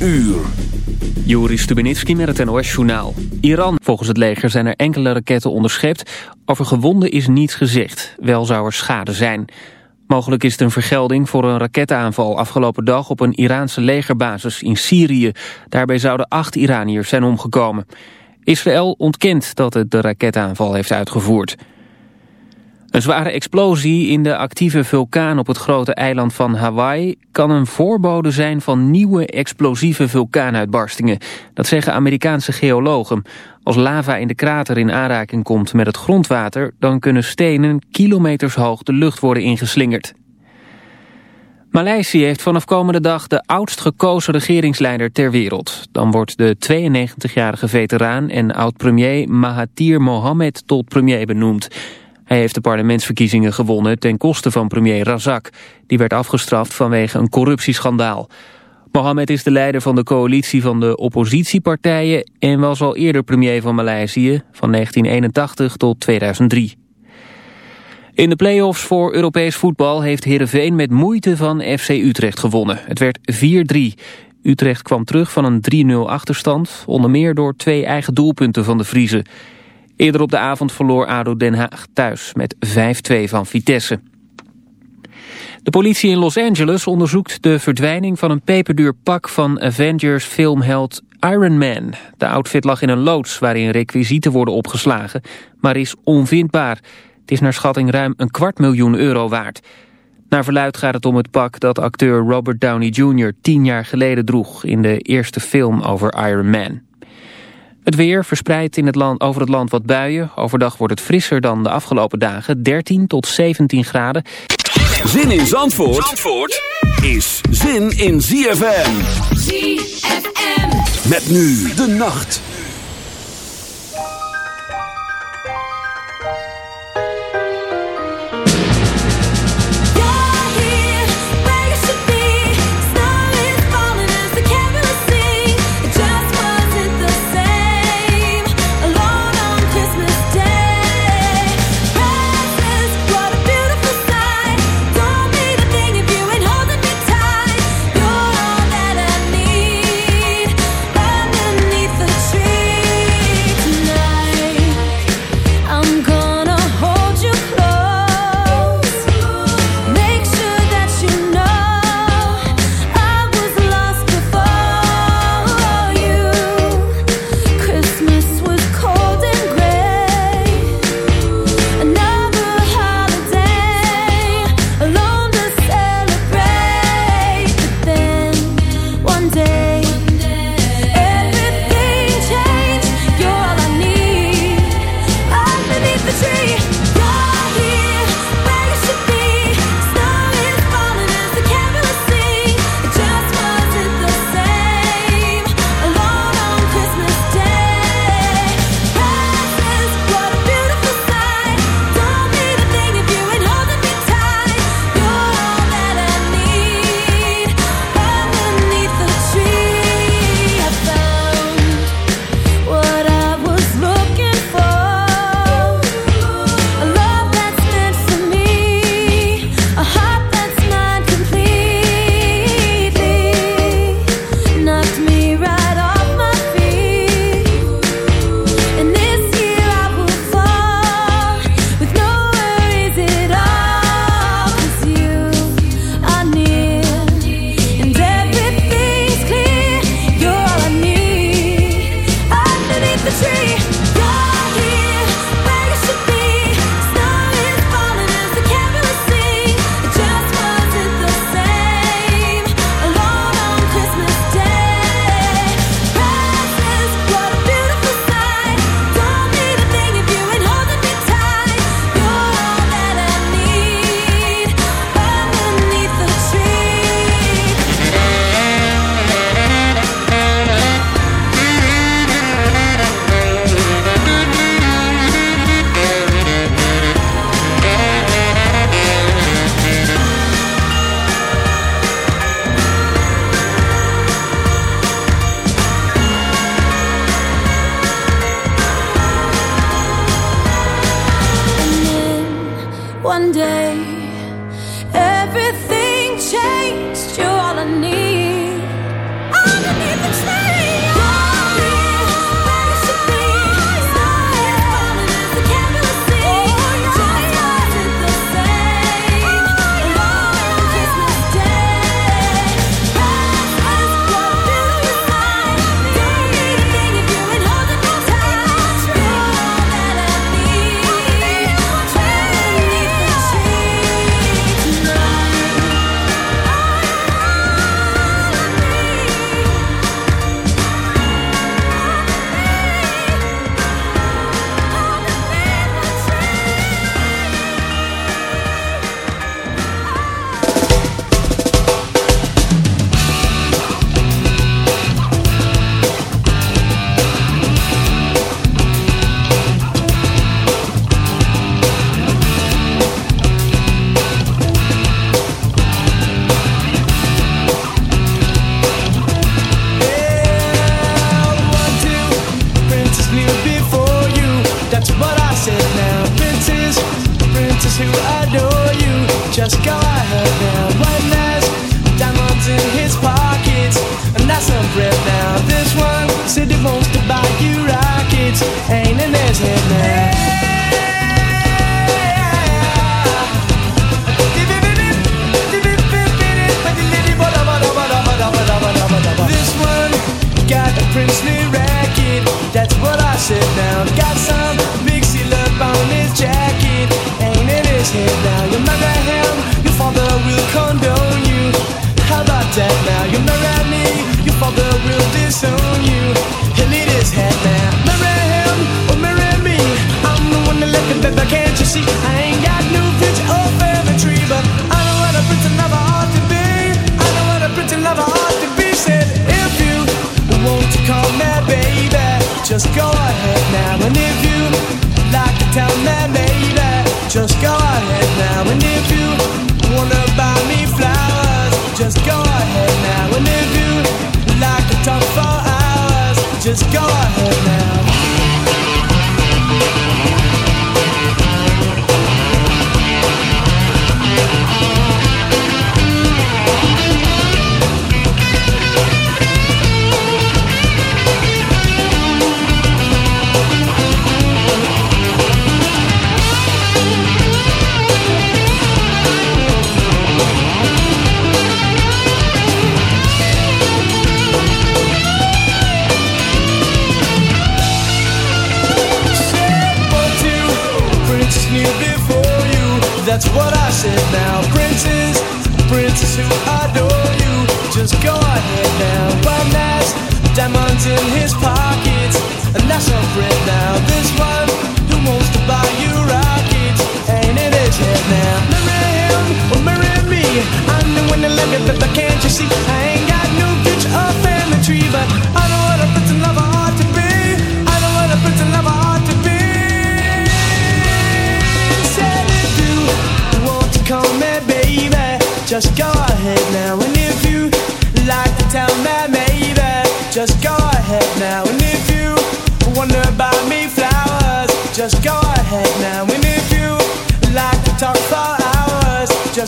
uur. Joris Stubenitski met het NOS-journaal. Iran. Volgens het leger zijn er enkele raketten onderschept. Over gewonden is niets gezegd. Wel zou er schade zijn. Mogelijk is het een vergelding voor een raketaanval afgelopen dag op een Iraanse legerbasis in Syrië. Daarbij zouden acht Iraniërs zijn omgekomen. Israël ontkent dat het de raketaanval heeft uitgevoerd. Een zware explosie in de actieve vulkaan op het grote eiland van Hawaii kan een voorbode zijn van nieuwe explosieve vulkaanuitbarstingen. Dat zeggen Amerikaanse geologen. Als lava in de krater in aanraking komt met het grondwater, dan kunnen stenen kilometers hoog de lucht worden ingeslingerd. Maleisië heeft vanaf komende dag de oudst gekozen regeringsleider ter wereld. Dan wordt de 92-jarige veteraan en oud-premier Mahathir Mohamed tot premier benoemd. Hij heeft de parlementsverkiezingen gewonnen ten koste van premier Razak. Die werd afgestraft vanwege een corruptieschandaal. Mohammed is de leider van de coalitie van de oppositiepartijen... en was al eerder premier van Maleisië van 1981 tot 2003. In de play-offs voor Europees voetbal heeft Heerenveen met moeite van FC Utrecht gewonnen. Het werd 4-3. Utrecht kwam terug van een 3-0 achterstand, onder meer door twee eigen doelpunten van de Vriezen. Eerder op de avond verloor ADO Den Haag thuis met 5-2 van Vitesse. De politie in Los Angeles onderzoekt de verdwijning van een peperduur pak van Avengers filmheld Iron Man. De outfit lag in een loods waarin requisieten worden opgeslagen, maar is onvindbaar. Het is naar schatting ruim een kwart miljoen euro waard. Naar verluid gaat het om het pak dat acteur Robert Downey Jr. tien jaar geleden droeg in de eerste film over Iron Man. Het weer verspreidt in het land, over het land wat buien. Overdag wordt het frisser dan de afgelopen dagen. 13 tot 17 graden. Zin in Zandvoort, Zandvoort is zin in ZFM. ZFM. Met nu de nacht.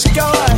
Let's.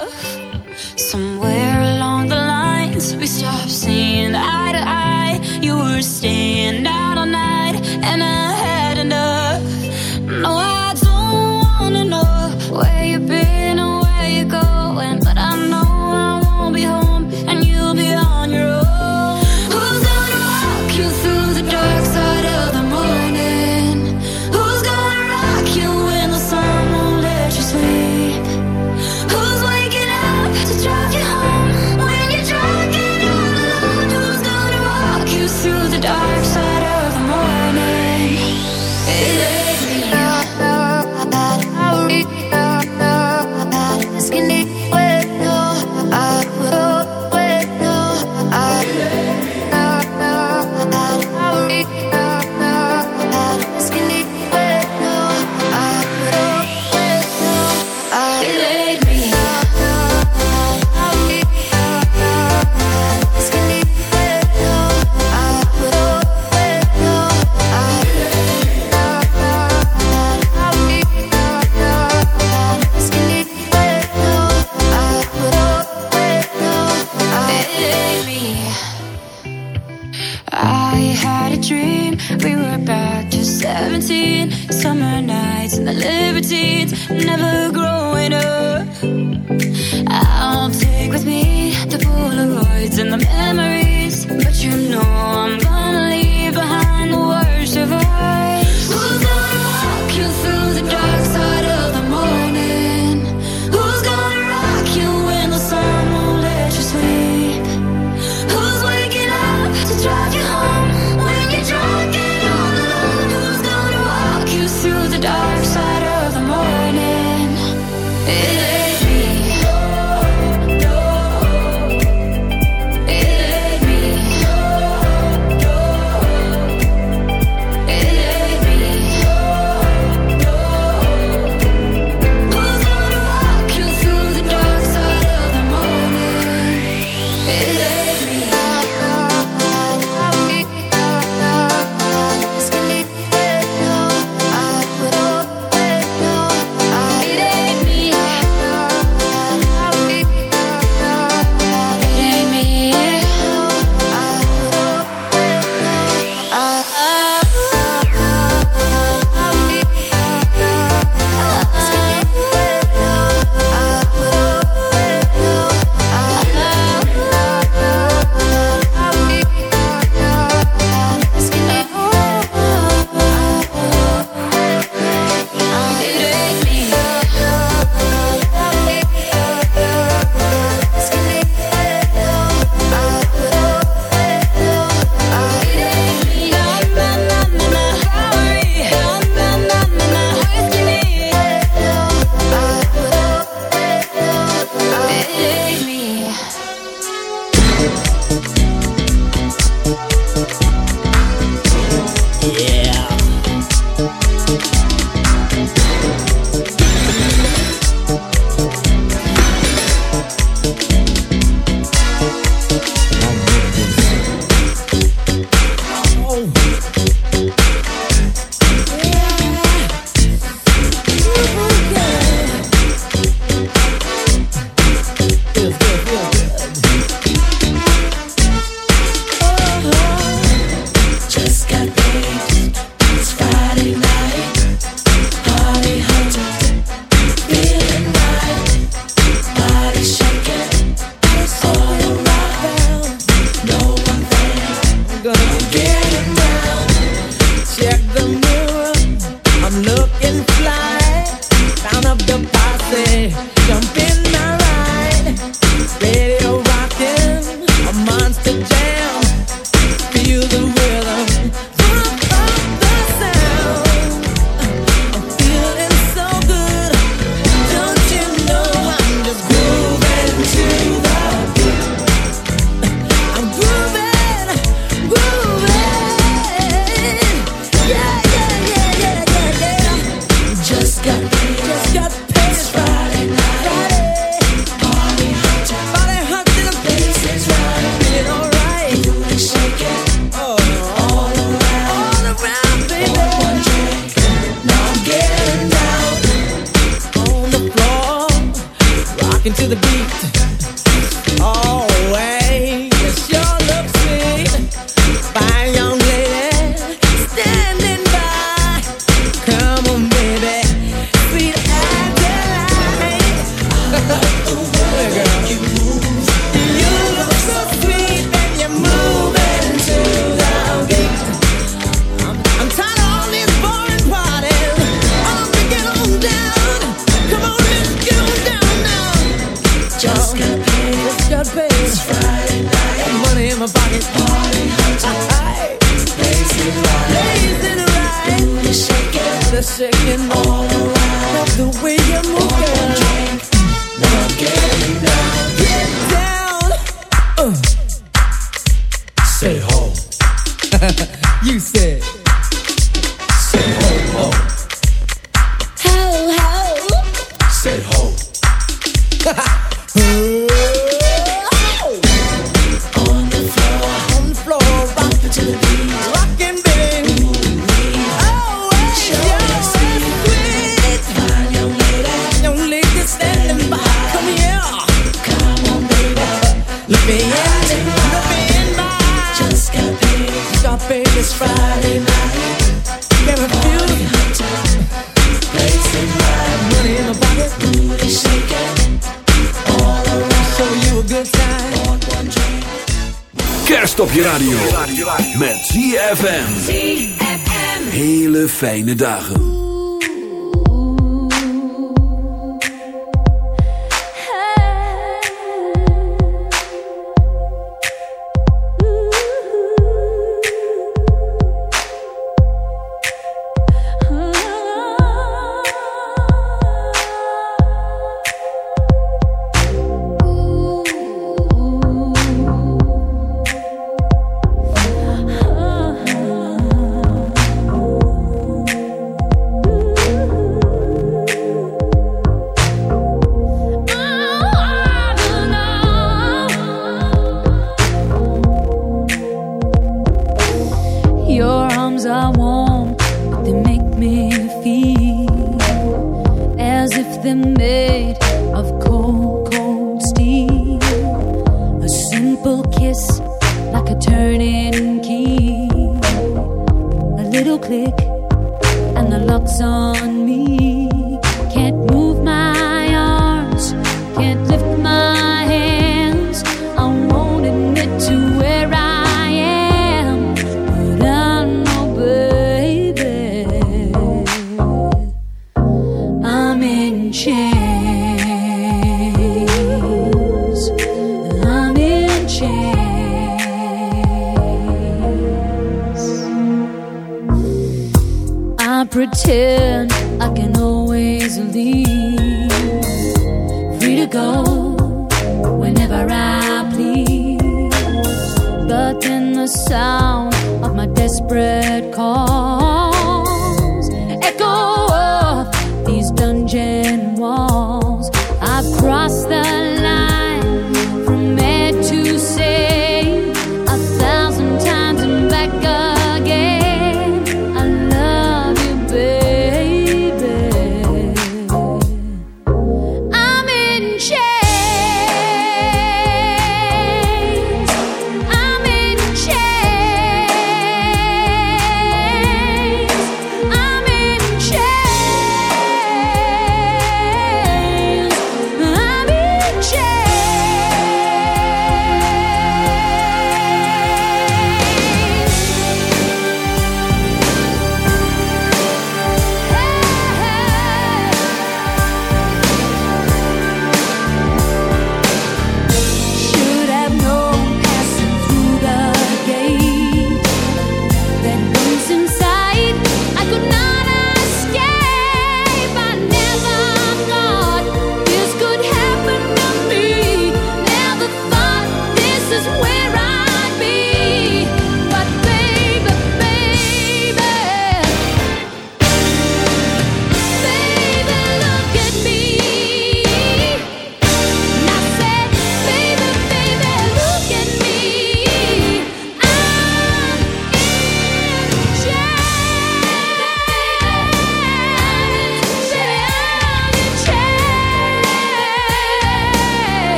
never не.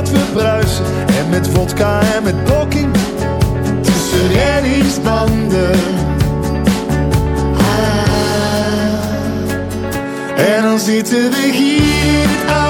Wat bruisen. En met vodka en met blokking tussen reddingsbanden. Ah. En dan zitten we hier in het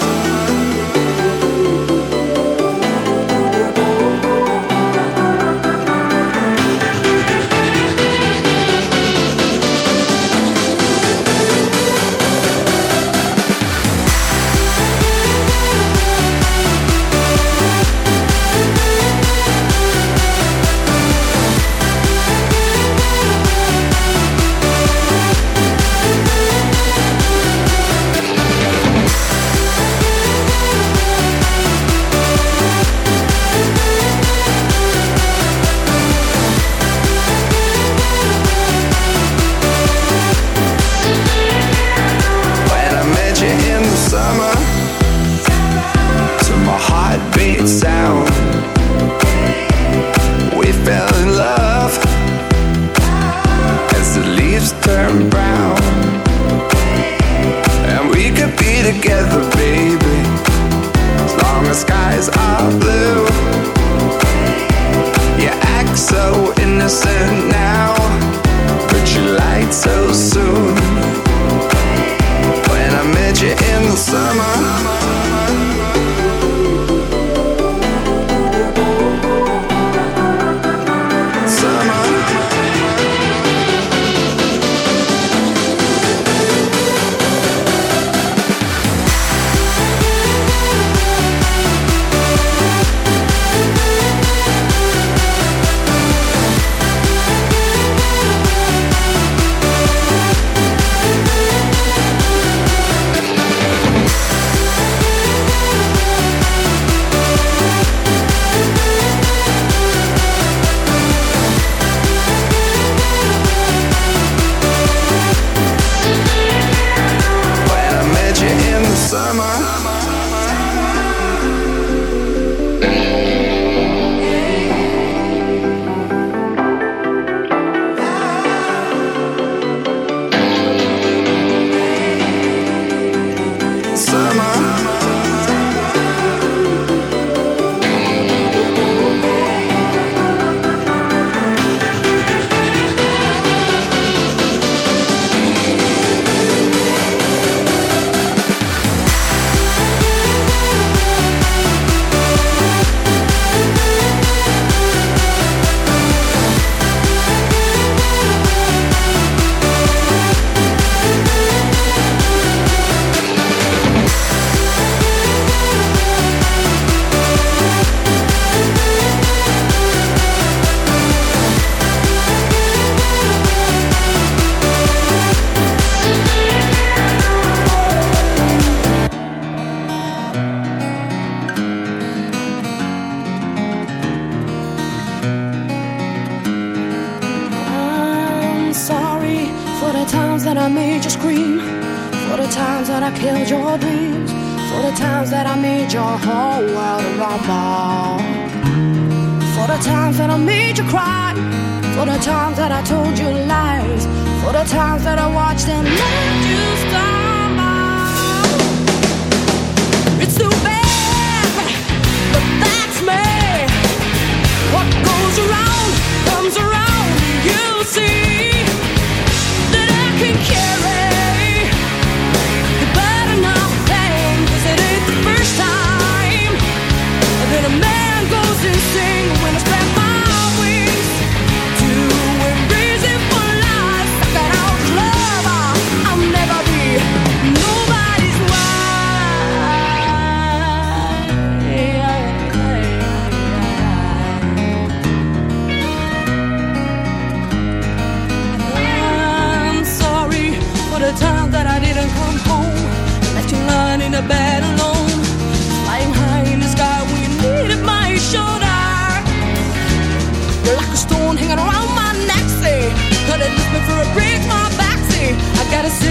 Gotta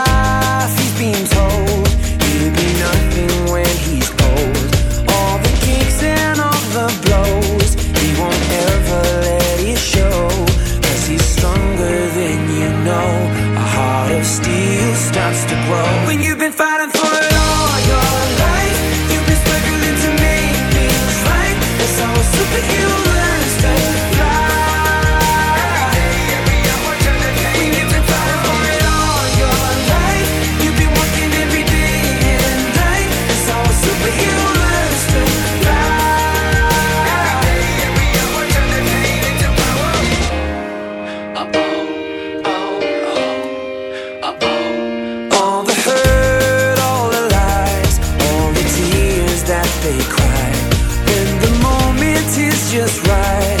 just right.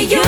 you.